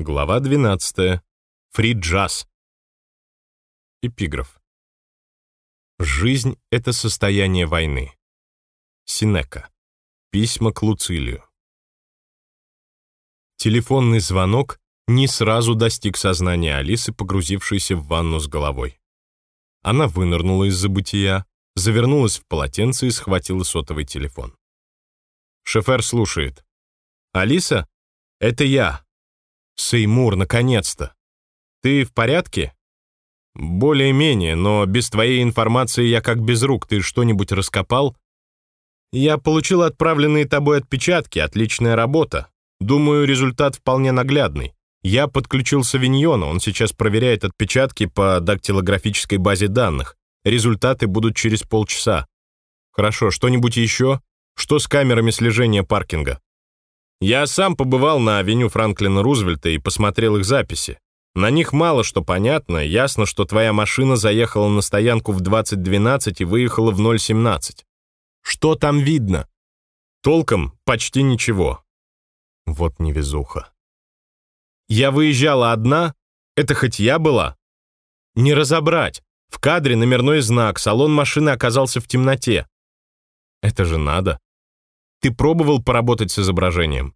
Глава 12. Фри-джаз. Эпиграф. Жизнь — это состояние войны. Синека. Письма к Луцилию. Телефонный звонок не сразу достиг сознания Алисы, погрузившейся в ванну с головой. Она вынырнула из забытия, завернулась в полотенце и схватила сотовый телефон. Шефер слушает. «Алиса? Это я, Сеймур, наконец-то! Ты в порядке? Более-менее, но без твоей информации я как без рук. Ты что-нибудь раскопал? Я получил отправленные тобой отпечатки, отличная работа. Думаю, результат вполне наглядный. Я подключил Савиньона, он сейчас проверяет отпечатки по дактилографической базе данных. Результаты будут через полчаса. Хорошо, что-нибудь еще? Что с камерами слежения паркинга? Я сам побывал на авеню Франклина Рузвельта и посмотрел их записи. На них мало что понятно, ясно, что твоя машина заехала на стоянку в 2012 и выехала в 017. Что там видно? Толком почти ничего. Вот невезуха. Я выезжала одна? Это хоть я была? Не разобрать. В кадре номерной знак, салон машины оказался в темноте. Это же надо. Ты пробовал поработать с изображением?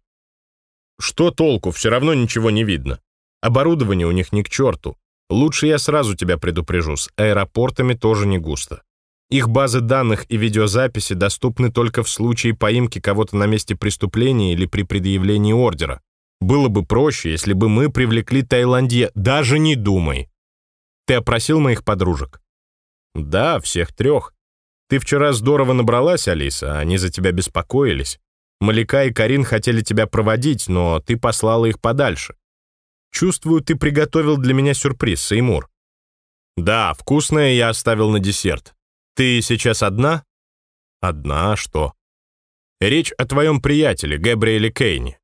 Что толку, все равно ничего не видно. Оборудование у них ни к черту. Лучше я сразу тебя предупрежу, с аэропортами тоже не густо. Их базы данных и видеозаписи доступны только в случае поимки кого-то на месте преступления или при предъявлении ордера. Было бы проще, если бы мы привлекли Таиландия. Даже не думай. Ты опросил моих подружек? Да, всех трех. Ты вчера здорово набралась, Алиса, они за тебя беспокоились. Малика и Карин хотели тебя проводить, но ты послала их подальше. Чувствую, ты приготовил для меня сюрприз, Сеймур. Да, вкусное я оставил на десерт. Ты сейчас одна? Одна, а что? Речь о твоем приятеле, Габриэле Кейне.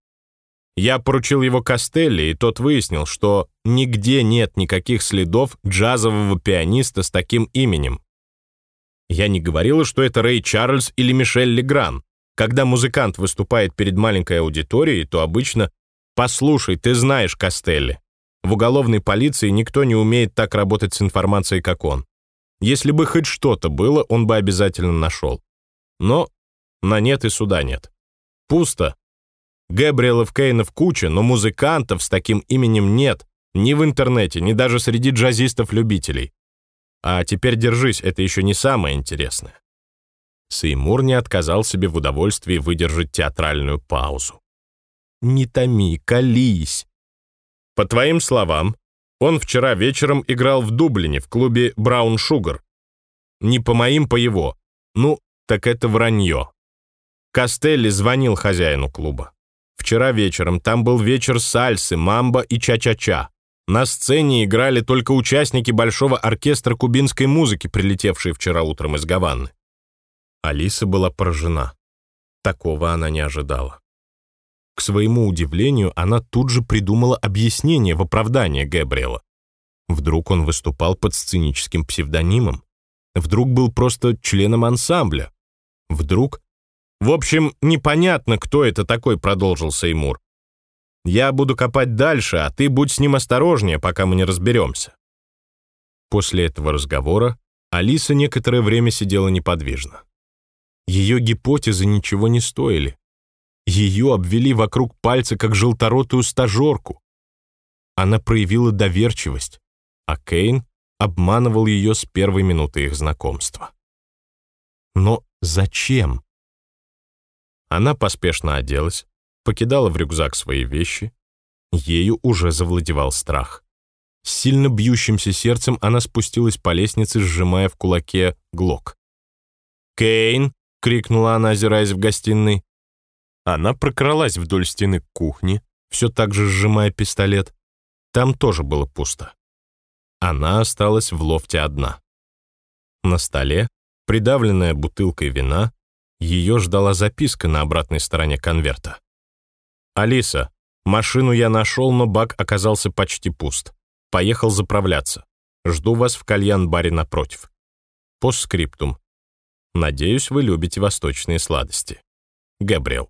Я поручил его Костелли, и тот выяснил, что нигде нет никаких следов джазового пианиста с таким именем. Я не говорила, что это Рэй Чарльз или Мишель Легран. Когда музыкант выступает перед маленькой аудиторией, то обычно «Послушай, ты знаешь Костелли». В уголовной полиции никто не умеет так работать с информацией, как он. Если бы хоть что-то было, он бы обязательно нашел. Но на нет и суда нет. Пусто. Гэбриэлов Кейнов куча, но музыкантов с таким именем нет ни в интернете, ни даже среди джазистов-любителей. А теперь держись, это еще не самое интересное. Сеймур не отказал себе в удовольствии выдержать театральную паузу. «Не томи, колись!» «По твоим словам, он вчера вечером играл в Дублине в клубе «Браун Шугар». Не по моим, по его. Ну, так это вранье. Костелли звонил хозяину клуба. Вчера вечером там был вечер сальсы, мамба и ча-ча-ча. На сцене играли только участники большого оркестра кубинской музыки, прилетевшие вчера утром из Гаваны. Алиса была поражена. Такого она не ожидала. К своему удивлению, она тут же придумала объяснение в оправдание Гэбриэла. Вдруг он выступал под сценическим псевдонимом? Вдруг был просто членом ансамбля? Вдруг... В общем, непонятно, кто это такой, продолжил Сеймур. Я буду копать дальше, а ты будь с ним осторожнее, пока мы не разберемся». После этого разговора Алиса некоторое время сидела неподвижно. Ее гипотезы ничего не стоили. Ее обвели вокруг пальца, как желторотую стажерку. Она проявила доверчивость, а Кейн обманывал ее с первой минуты их знакомства. Но зачем? Она поспешно оделась, покидала в рюкзак свои вещи. Ею уже завладевал страх. С сильно бьющимся сердцем она спустилась по лестнице, сжимая в кулаке глок. «Кейн!» — крикнула она, озираясь в гостиной. Она прокралась вдоль стены к кухне, все так же сжимая пистолет. Там тоже было пусто. Она осталась в лофте одна. На столе, придавленная бутылкой вина, ее ждала записка на обратной стороне конверта. «Алиса, машину я нашел, но бак оказался почти пуст. Поехал заправляться. Жду вас в кальян-баре напротив. Постскриптум. Надеюсь, вы любите восточные сладости. Габриэл».